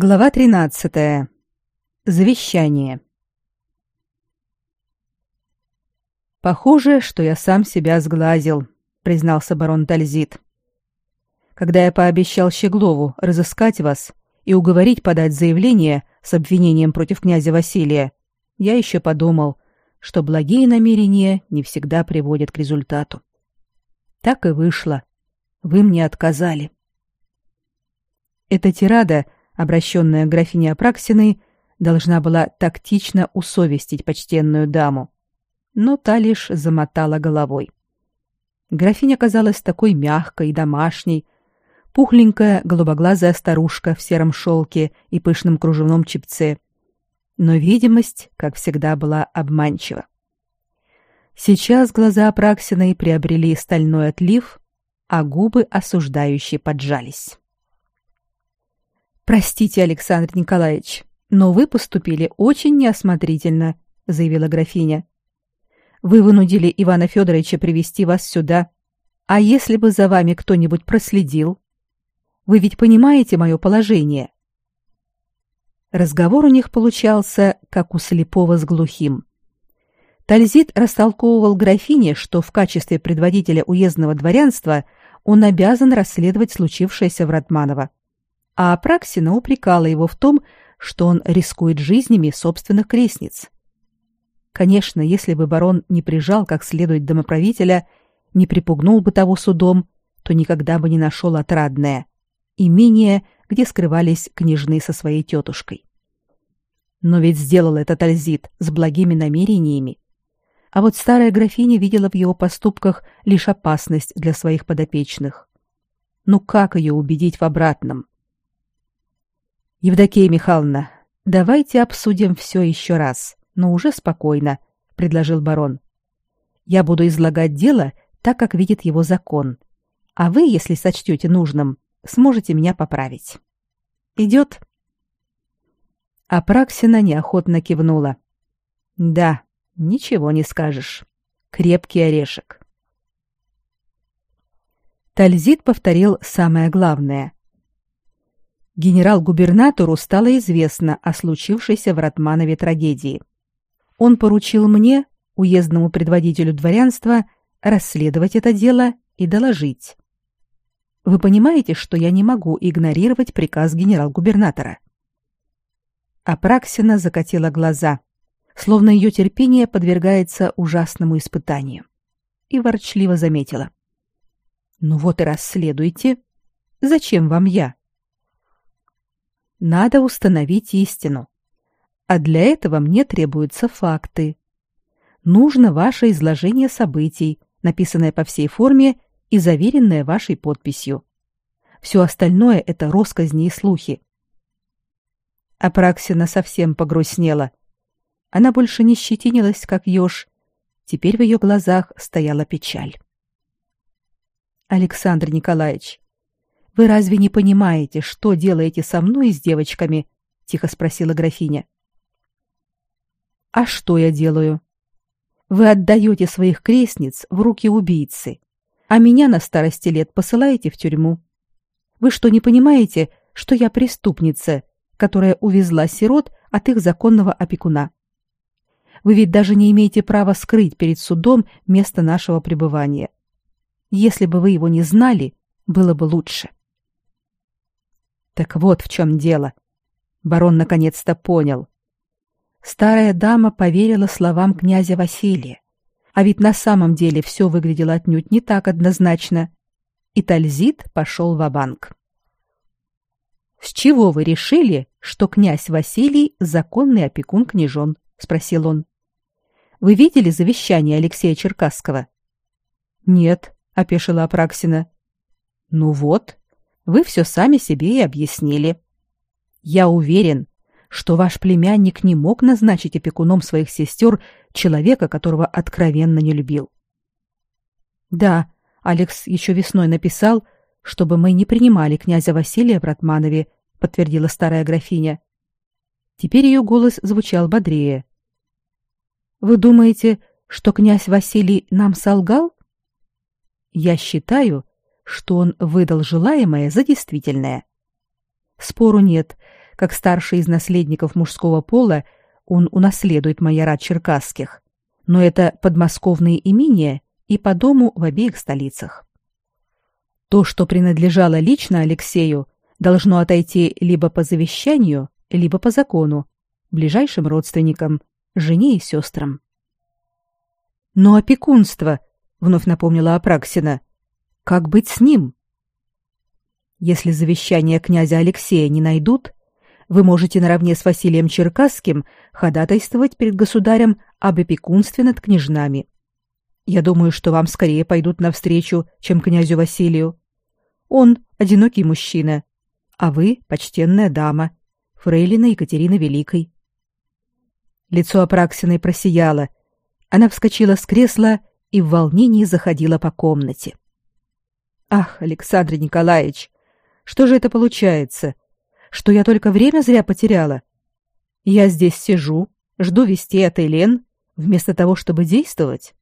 Глава 13. Завещание. Похоже, что я сам себя сглазил, признался барон Тальзит. Когда я пообещал Щеглову разыскать вас и уговорить подать заявление с обвинением против князя Василия, я еще подумал, что благие намерения не всегда приводят к результату. Так и вышло. Вы мне отказали. Эта тирада — обращенная к графине Апраксиной, должна была тактично усовестить почтенную даму. Но та лишь замотала головой. Графиня казалась такой мягкой и домашней, пухленькая голубоглазая старушка в сером шелке и пышном кружевном чепце. Но видимость, как всегда, была обманчива. Сейчас глаза Апраксиной приобрели стальной отлив, а губы осуждающие поджались. Простите, Александр Николаевич, но вы поступили очень неосмотрительно, заявила графиня. Вы вынудили Ивана Федоровича привести вас сюда. А если бы за вами кто-нибудь проследил? Вы ведь понимаете мое положение. Разговор у них получался как у слепого с глухим. Тальзит растолковывал графине, что в качестве предводителя уездного дворянства он обязан расследовать случившееся в Ратманово а Апраксина упрекала его в том, что он рискует жизнями собственных крестниц. Конечно, если бы барон не прижал как следует домоправителя, не припугнул бы того судом, то никогда бы не нашел отрадное имение, где скрывались княжны со своей тетушкой. Но ведь сделал этот Альзит с благими намерениями. А вот старая графиня видела в его поступках лишь опасность для своих подопечных. Ну как ее убедить в обратном? Евдокия Михайловна, давайте обсудим все еще раз, но уже спокойно, предложил барон. Я буду излагать дело так, как видит его закон. А вы, если сочтете нужным, сможете меня поправить. Идет?» Апраксина неохотно кивнула. Да, ничего не скажешь. Крепкий орешек. Тальзит повторил самое главное генерал-губернатору стало известно о случившейся в Ратманове трагедии. Он поручил мне, уездному предводителю дворянства, расследовать это дело и доложить. Вы понимаете, что я не могу игнорировать приказ генерал-губернатора? Апраксина закатила глаза, словно ее терпение подвергается ужасному испытанию, и ворчливо заметила: "Ну вот и расследуйте. Зачем вам я?" Надо установить истину. А для этого мне требуются факты. Нужно ваше изложение событий, написанное по всей форме и заверенное вашей подписью. Все остальное это россказни и слухи. Апраксина совсем погрустнела. Она больше не щетинилась, как еж. Теперь в ее глазах стояла печаль. Александр Николаевич, вы разве не понимаете, что делаете со мной и с девочками? тихо спросила графиня. А что я делаю? Вы отдаете своих крестниц в руки убийцы, а меня на старости лет посылаете в тюрьму. Вы что, не понимаете, что я преступница, которая увезла сирот от их законного опекуна? Вы ведь даже не имеете права скрыть перед судом место нашего пребывания. Если бы вы его не знали, было бы лучше. Так вот в чем дело. Барон наконец-то понял. Старая дама поверила словам князя Василия. А ведь на самом деле все выглядело отнюдь не так однозначно. И Тальзит пошел в банк С чего вы решили, что князь Василий законный опекун княжон? спросил он. Вы видели завещание Алексея Черкасского? Нет, опешила Апраксина. Ну вот, вы все сами себе и объяснили. Я уверен, что ваш племянник не мог назначить опекуном своих сестер человека, которого откровенно не любил. Да, Алекс еще весной написал, чтобы мы не принимали князя Василия в Ратманове, подтвердила старая графиня. Теперь ее голос звучал бодрее. Вы думаете, что князь Василий нам солгал? Я считаю, что он выдал желаемое за действительное. Спору нет. как старший из наследников мужского пола, он унаследует майорат черкасских, но это подмосковные имения и по дому в обеих столицах. То, что принадлежало лично Алексею, должно отойти либо по завещанию, либо по закону, ближайшим родственникам, жене и сестрам. Но опекунство, вновь напомнила Апраксина, как быть с ним? Если завещание князя Алексея не найдут, вы можете наравне с Василием Черкасским ходатайствовать перед государем об опекунстве над княжнами. Я думаю, что вам скорее пойдут навстречу, чем князю Василию. Он одинокий мужчина, а вы почтенная дама, фрейлина Екатерины Великой. Лицо Апраксиной просияло. Она вскочила с кресла и в волнении заходила по комнате. Ах, Александр Николаевич, что же это получается? Что я только время зря потеряла? Я здесь сижу, жду вестей от Элен, вместо того, чтобы действовать.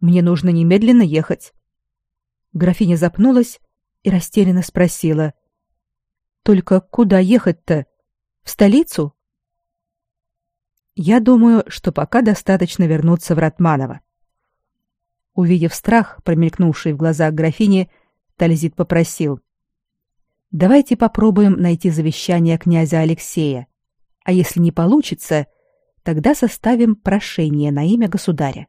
Мне нужно немедленно ехать. Графиня запнулась и растерянно спросила: "Только куда ехать-то? В столицу?" Я думаю, что пока достаточно вернуться в Ратманово. Увидев страх, промелькнувший в глазах графини, Тальзит попросил: "Давайте попробуем найти завещание князя Алексея, а если не получится, тогда составим прошение на имя государя.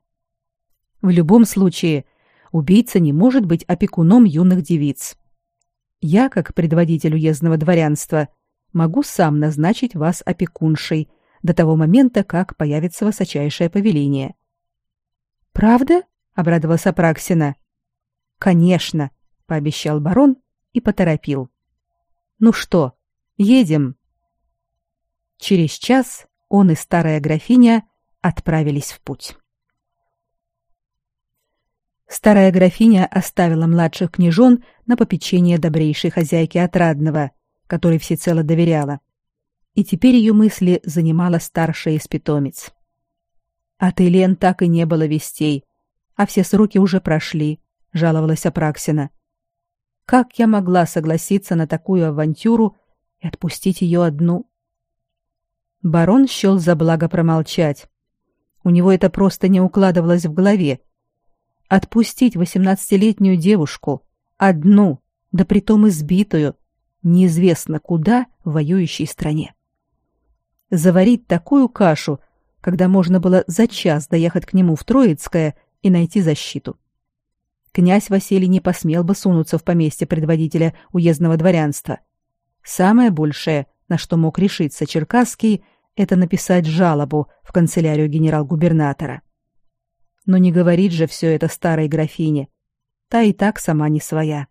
В любом случае, убийца не может быть опекуном юных девиц. Я, как предводитель уездного дворянства, могу сам назначить вас опекуншей до того момента, как появится высочайшее повеление. Правда? Обрадовалась Апраксина. Конечно, пообещал барон и поторопил. Ну что, едем. Через час он и старая графиня отправились в путь. Старая графиня оставила младших княжон на попечение добрейшей хозяйки Отрадного, которой всецело доверяла и теперь ее мысли занимала старшая из питомец. От Элен так и не было вестей, а все сроки уже прошли, жаловалась Апраксина. Как я могла согласиться на такую авантюру и отпустить ее одну? Барон счел за благо промолчать. У него это просто не укладывалось в голове. Отпустить восемнадцатилетнюю девушку, одну, да притом избитую, неизвестно куда в воюющей стране заварить такую кашу, когда можно было за час доехать к нему в Троицкое и найти защиту. Князь Василий не посмел бы сунуться в поместье предводителя уездного дворянства. Самое большее, на что мог решиться Черкасский, это написать жалобу в канцелярию генерал-губернатора. Но не говорит же все это старой графине. Та и так сама не своя.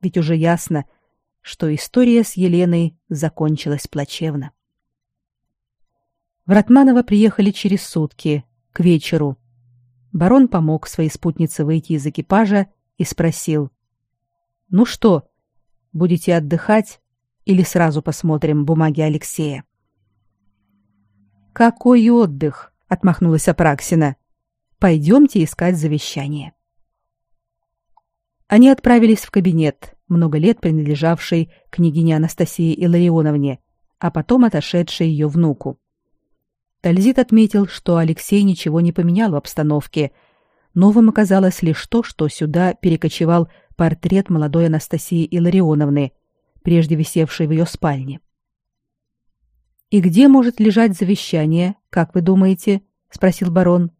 Ведь уже ясно, что история с Еленой закончилась плачевно. В Ратманово приехали через сутки, к вечеру. Барон помог своей спутнице выйти из экипажа и спросил. «Ну что, будете отдыхать или сразу посмотрим бумаги Алексея?» «Какой отдых?» — отмахнулась Апраксина. «Пойдемте искать завещание». Они отправились в кабинет, много лет принадлежавший княгине Анастасии Илларионовне, а потом отошедшей ее внуку. Тальзит отметил, что Алексей ничего не поменял в обстановке. Новым оказалось лишь то, что сюда перекочевал портрет молодой Анастасии Илларионовны, прежде висевший в ее спальне. «И где может лежать завещание, как вы думаете?» — спросил барон.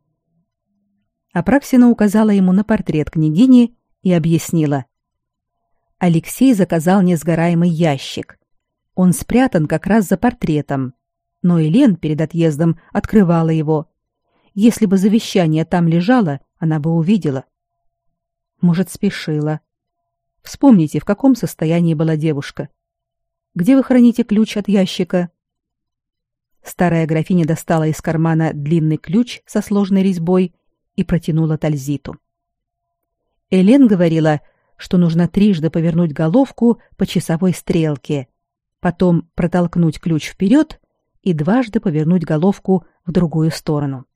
Апраксина указала ему на портрет княгини и объяснила. Алексей заказал несгораемый ящик. Он спрятан как раз за портретом, но Елен перед отъездом открывала его. Если бы завещание там лежало, она бы увидела. Может, спешила. Вспомните, в каком состоянии была девушка. Где вы храните ключ от ящика? Старая графиня достала из кармана длинный ключ со сложной резьбой и протянула Тальзиту. Элен говорила, что нужно трижды повернуть головку по часовой стрелке, потом протолкнуть ключ вперед и дважды повернуть головку в другую сторону.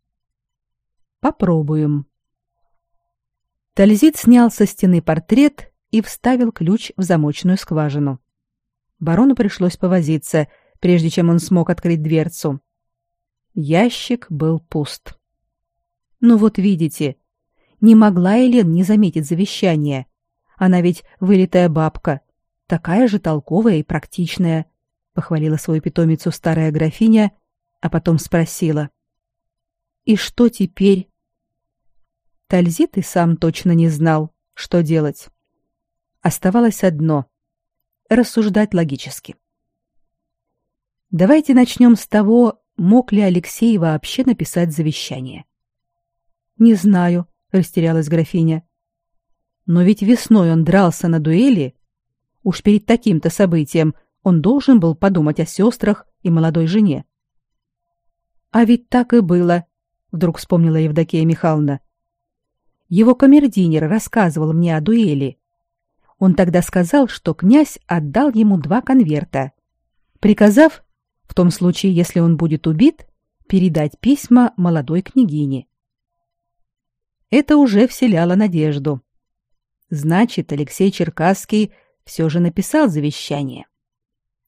Попробуем. Тальзит снял со стены портрет и вставил ключ в замочную скважину. Барону пришлось повозиться, прежде чем он смог открыть дверцу. Ящик был пуст. Ну вот видите, не могла Елен не заметить завещание. Она ведь вылитая бабка, такая же толковая и практичная, похвалила свою питомицу старая графиня, а потом спросила: "И что теперь?" Тальзит и сам точно не знал, что делать. Оставалось одно рассуждать логически. Давайте начнем с того, мог ли Алексей вообще написать завещание. Не знаю, растерялась графиня. Но ведь весной он дрался на дуэли. Уж перед таким-то событием он должен был подумать о сестрах и молодой жене. А ведь так и было, вдруг вспомнила Евдокия Михайловна. Его камердинер рассказывал мне о дуэли. Он тогда сказал, что князь отдал ему два конверта, приказав, в том случае, если он будет убит, передать письма молодой княгине. Это уже вселяло надежду. Значит, Алексей Черкасский все же написал завещание.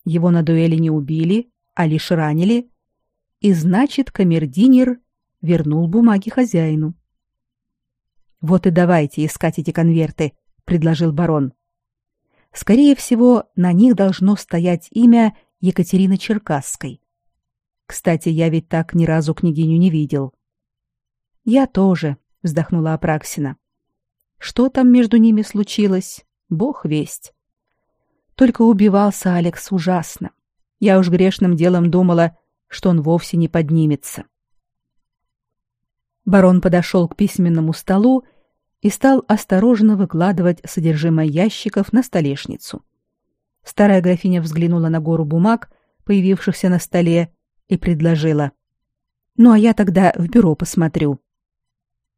Его на дуэли не убили, а лишь ранили, и значит, камердинер вернул бумаги хозяину. Вот и давайте искать эти конверты, предложил барон. Скорее всего, на них должно стоять имя Екатерины Черкасской. Кстати, я ведь так ни разу княгиню не видел. Я тоже, вздохнула Апраксина. Что там между ними случилось? Бог весть. Только убивался Алекс ужасно. Я уж грешным делом думала, что он вовсе не поднимется. Барон подошел к письменному столу и стал осторожно выкладывать содержимое ящиков на столешницу. Старая графиня взглянула на гору бумаг, появившихся на столе, и предложила: "Ну а я тогда в бюро посмотрю".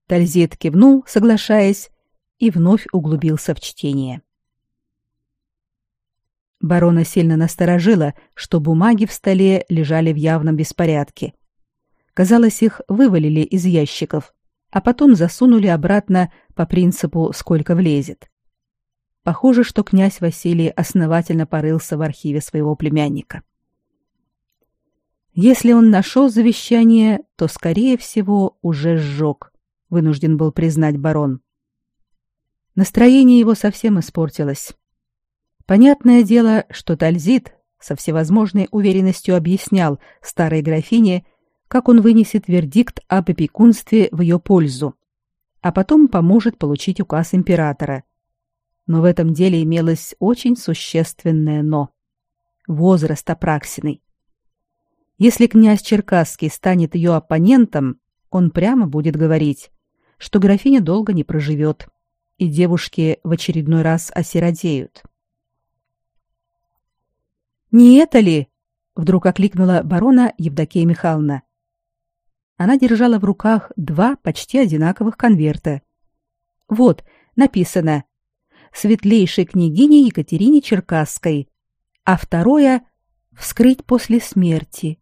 Тальзит кивнул, соглашаясь, и вновь углубился в чтение. Барона сильно насторожило, что бумаги в столе лежали в явном беспорядке. Казалось, их вывалили из ящиков, а потом засунули обратно по принципу «сколько влезет». Похоже, что князь Василий основательно порылся в архиве своего племянника. Если он нашел завещание, то, скорее всего, уже сжег, вынужден был признать барон. Настроение его совсем испортилось. Понятное дело, что Тальзит со всевозможной уверенностью объяснял старой графине, как он вынесет вердикт об опекунстве в ее пользу, а потом поможет получить указ императора. Но в этом деле имелось очень существенное «но». Возраст Апраксиной. Если князь Черкасский станет ее оппонентом, он прямо будет говорить, что графиня долго не проживет, и девушки в очередной раз осиротеют. «Не это ли?» — вдруг окликнула барона Евдокия Михайловна. Она держала в руках два почти одинаковых конверта. Вот, написано «Светлейшей княгине Екатерине Черкасской», а второе «Вскрыть после смерти».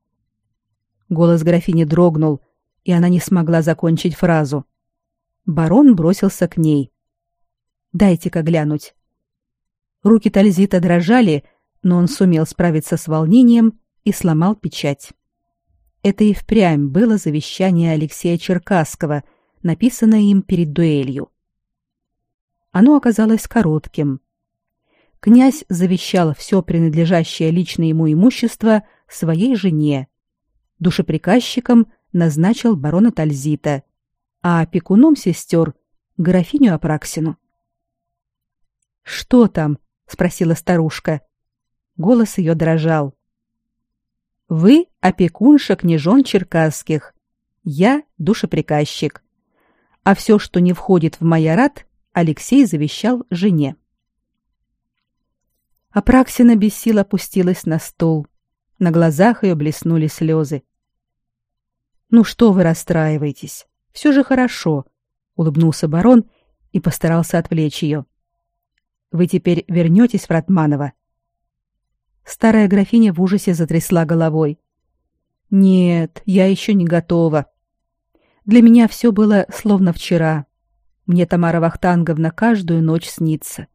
Голос графини дрогнул, и она не смогла закончить фразу. Барон бросился к ней. «Дайте-ка глянуть». Руки Тальзита дрожали, но он сумел справиться с волнением и сломал печать. Это и впрямь было завещание Алексея Черкасского, написанное им перед дуэлью. Оно оказалось коротким. Князь завещал все принадлежащее лично ему имущество своей жене. Душеприказчиком назначил барона Тальзита, а опекуном сестер — графиню Апраксину. «Что там?» — спросила старушка. Голос ее дрожал. Вы опекунша княжон черкасских. Я душеприказчик. А все, что не входит в майорат, Алексей завещал жене. Апраксина без сил опустилась на стол. На глазах ее блеснули слезы. «Ну что вы расстраиваетесь? Все же хорошо», — улыбнулся барон и постарался отвлечь ее. «Вы теперь вернетесь в Ратманово?» Старая графиня в ужасе затрясла головой. Нет, я еще не готова. Для меня все было словно вчера. Мне Тамара Вахтанговна каждую ночь снится.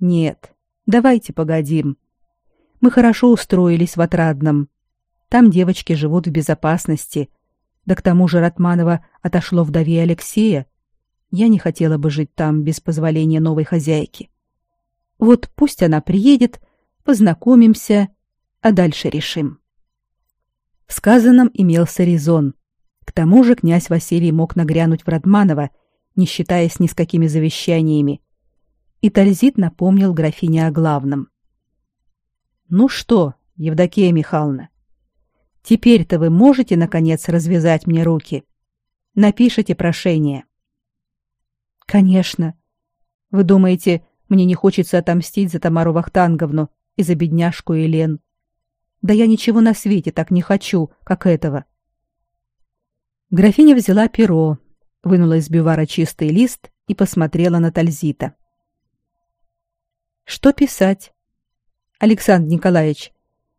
Нет, давайте погодим. Мы хорошо устроились в Отрадном. Там девочки живут в безопасности. Да к тому же Ратманова отошло вдове Алексея. Я не хотела бы жить там без позволения новой хозяйки. Вот пусть она приедет, познакомимся, а дальше решим. В сказанном имелся резон. К тому же князь Василий мог нагрянуть в Радманово, не считаясь ни с какими завещаниями. И Тальзит напомнил графине о главном. «Ну что, Евдокия Михайловна, теперь-то вы можете, наконец, развязать мне руки? Напишите прошение». «Конечно. Вы думаете, мне не хочется отомстить за Тамару Вахтанговну и за бедняжку Елен? Да я ничего на свете так не хочу, как этого». Графиня взяла перо, вынула из бювара чистый лист и посмотрела на Тальзита. Что писать? Александр Николаевич,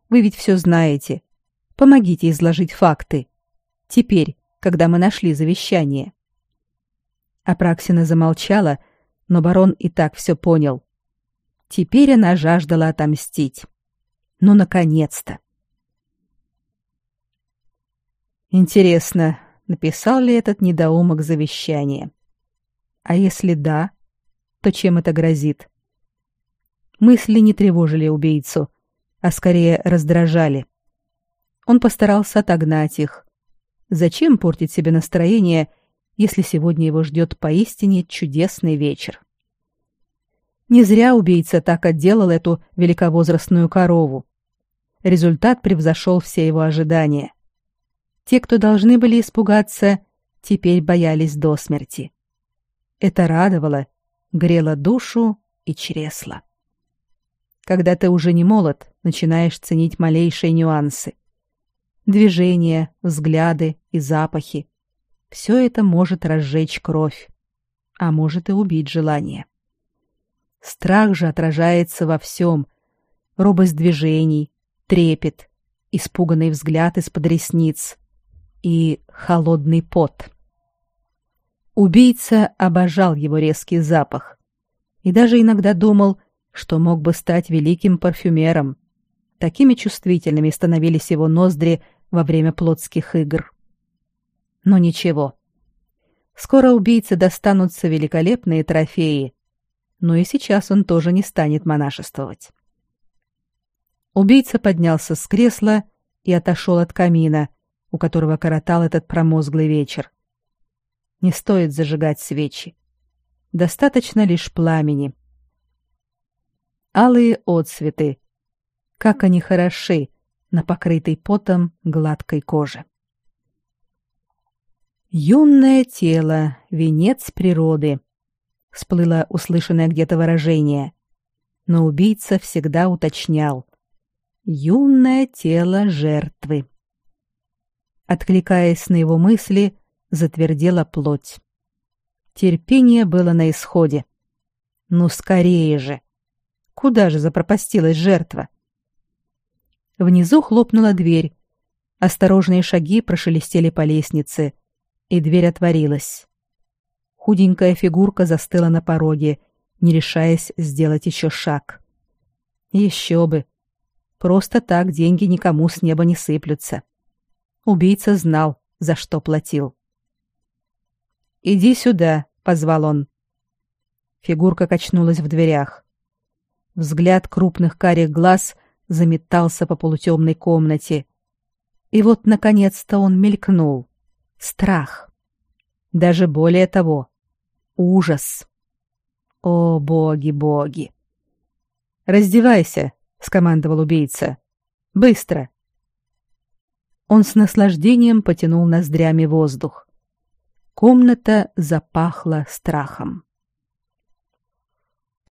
вы ведь все знаете. Помогите изложить факты. Теперь, когда мы нашли завещание. Апраксина замолчала, но барон и так все понял. Теперь она жаждала отомстить. Ну, наконец-то! Интересно, написал ли этот недоумок завещание. А если да, то чем это грозит? Мысли не тревожили убийцу, а скорее раздражали. Он постарался отогнать их. Зачем портить себе настроение, если сегодня его ждет поистине чудесный вечер? Не зря убийца так отделал эту великовозрастную корову. Результат превзошел все его ожидания. Те, кто должны были испугаться, теперь боялись до смерти. Это радовало, грело душу и чресло. Когда ты уже не молод, начинаешь ценить малейшие нюансы. Движения, взгляды и запахи. Все это может разжечь кровь, а может и убить желание. Страх же отражается во всем. Робость движений, трепет, испуганный взгляд из-под ресниц, и холодный пот. Убийца обожал его резкий запах и даже иногда думал, что мог бы стать великим парфюмером. Такими чувствительными становились его ноздри во время плотских игр. Но ничего. Скоро убийце достанутся великолепные трофеи, но и сейчас он тоже не станет монашествовать. Убийца поднялся с кресла и отошел от камина, у которого коротал этот промозглый вечер. Не стоит зажигать свечи. Достаточно лишь пламени. Алые отсветы. Как они хороши на покрытой потом гладкой коже. Юное тело, венец природы. Всплыло услышанное где-то выражение. Но убийца всегда уточнял. Юное тело жертвы. Откликаясь на его мысли, затвердела плоть. Терпение было на исходе. Ну скорее же. Куда же запропастилась жертва? Внизу хлопнула дверь. Осторожные шаги прошелестели по лестнице, и дверь отворилась. Худенькая фигурка застыла на пороге, не решаясь сделать еще шаг. Еще бы. Просто так деньги никому с неба не сыплются. Убийца знал, за что платил. «Иди сюда», — позвал он. Фигурка качнулась в дверях. Взгляд крупных карих глаз заметался по полутемной комнате. И вот, наконец-то, он мелькнул. Страх. Даже более того. Ужас. О, боги, боги! «Раздевайся», — скомандовал убийца. «Быстро!» Он с наслаждением потянул ноздрями воздух. Комната запахла страхом.